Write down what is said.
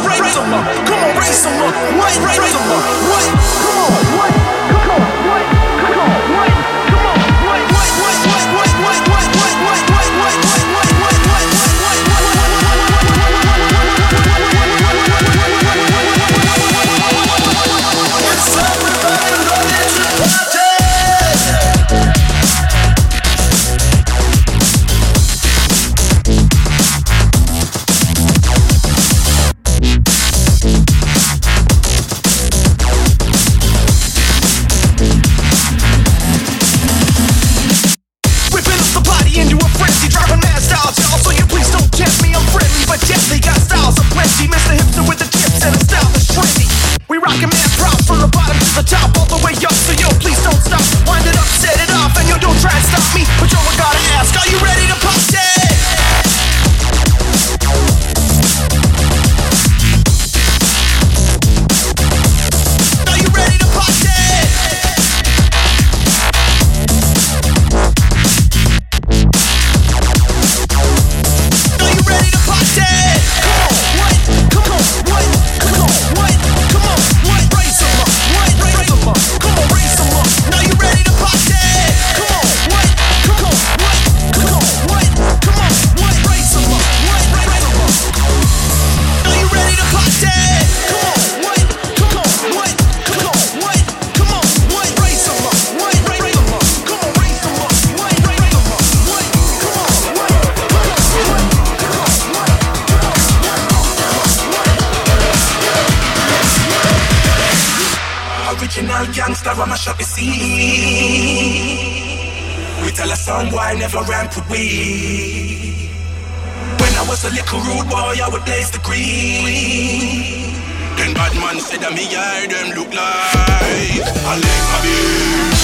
right, right. gangster, I'ma up the scene. We tell a song why I never ran with we. When I was a little rude boy, I would blaze the green. Then bad man said that me, I them look like I like my beer.